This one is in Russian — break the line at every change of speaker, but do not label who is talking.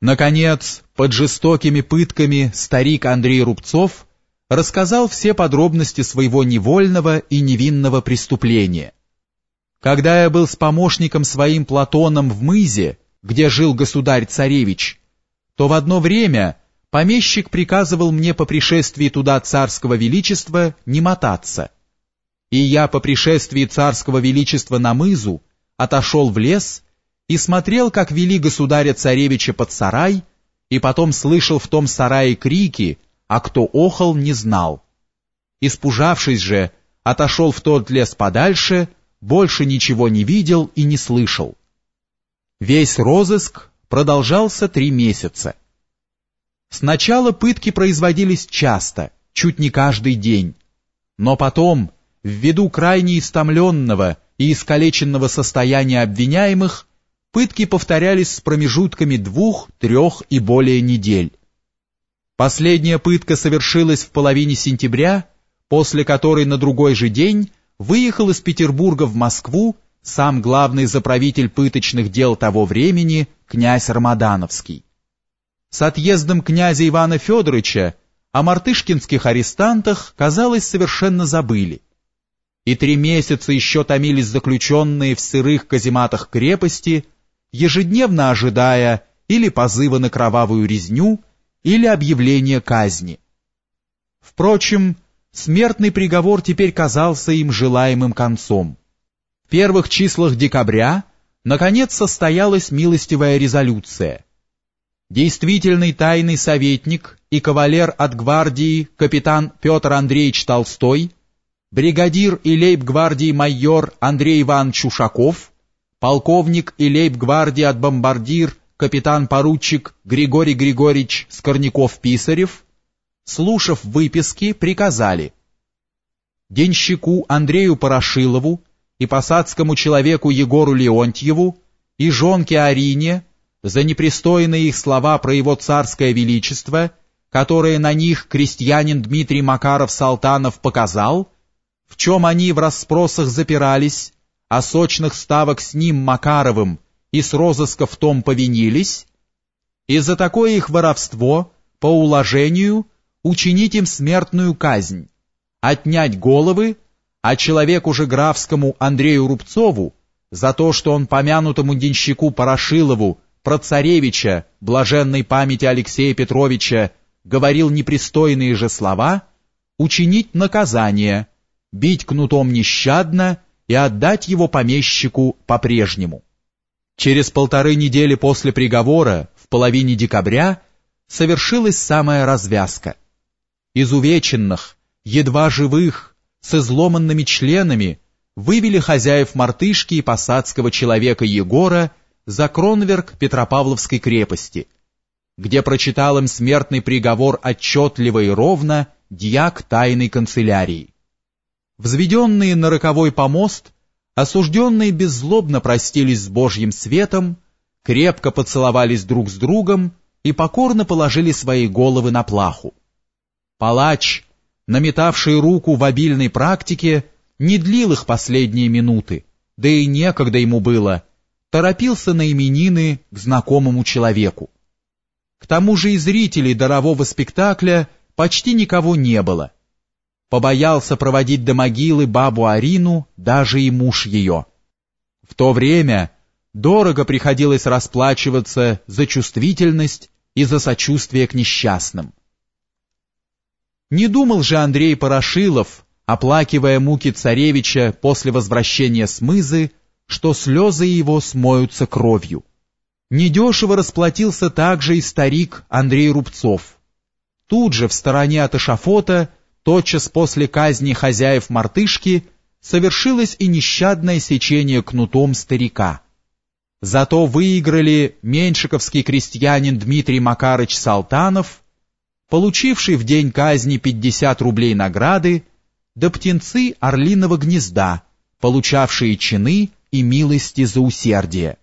Наконец, под жестокими пытками старик Андрей Рубцов рассказал все подробности своего невольного и невинного преступления. Когда я был с помощником своим Платоном в Мызе, где жил государь-царевич, то в одно время помещик приказывал мне по пришествии туда царского величества не мотаться. И я по пришествии царского величества на Мызу отошел в лес и смотрел, как вели государя-царевича под сарай, и потом слышал в том сарае крики, а кто охал, не знал. Испужавшись же, отошел в тот лес подальше, больше ничего не видел и не слышал. Весь розыск продолжался три месяца. Сначала пытки производились часто, чуть не каждый день, но потом, ввиду крайне истомленного и искалеченного состояния обвиняемых, пытки повторялись с промежутками двух, трех и более недель. Последняя пытка совершилась в половине сентября, после которой на другой же день выехал из Петербурга в Москву сам главный заправитель пыточных дел того времени, князь Рамадановский. С отъездом князя Ивана Федоровича о мартышкинских арестантах, казалось, совершенно забыли. И три месяца еще томились заключенные в сырых казематах крепости, ежедневно ожидая или позыва на кровавую резню, или объявления казни. Впрочем, смертный приговор теперь казался им желаемым концом. В первых числах декабря, наконец, состоялась милостивая резолюция. Действительный тайный советник и кавалер от гвардии капитан Петр Андреевич Толстой, бригадир и лейб-гвардии майор Андрей Иванович Ушаков, полковник и лейб-гвардии от бомбардир капитан-поручик Григорий Григорьевич Скорняков-Писарев, слушав выписки, приказали денщику Андрею Порошилову и посадскому человеку Егору Леонтьеву и жонке Арине за непристойные их слова про его царское величество, которые на них крестьянин Дмитрий Макаров-Салтанов показал, в чем они в расспросах запирались, а сочных ставок с ним Макаровым и с розыска в том повинились, и за такое их воровство, по уложению, учинить им смертную казнь, отнять головы, а человеку же графскому Андрею Рубцову за то, что он помянутому денщику Порошилову про царевича, блаженной памяти Алексея Петровича, говорил непристойные же слова, учинить наказание, бить кнутом нещадно и отдать его помещику по-прежнему. Через полторы недели после приговора, в половине декабря, совершилась самая развязка. Изувеченных, едва живых, с изломанными членами, вывели хозяев мартышки и посадского человека Егора за Кронверк Петропавловской крепости, где прочитал им смертный приговор отчетливо и ровно дьяк тайной канцелярии. Взведенные на роковой помост, осужденные беззлобно простились с Божьим светом, крепко поцеловались друг с другом и покорно положили свои головы на плаху. Палач, наметавший руку в обильной практике, не длил их последние минуты, да и некогда ему было, торопился на именины к знакомому человеку. К тому же и зрителей дарового спектакля почти никого не было — побоялся проводить до могилы бабу Арину даже и муж ее. В то время дорого приходилось расплачиваться за чувствительность и за сочувствие к несчастным. Не думал же Андрей Порошилов, оплакивая муки царевича после возвращения с мызы, что слезы его смоются кровью. Недешево расплатился также и старик Андрей Рубцов. Тут же в стороне от эшафота тотчас после казни хозяев мартышки совершилось и нещадное сечение кнутом старика. Зато выиграли меньшиковский крестьянин Дмитрий Макарыч Салтанов, получивший в день казни 50 рублей награды, да птенцы орлиного гнезда, получавшие чины и милости за усердие.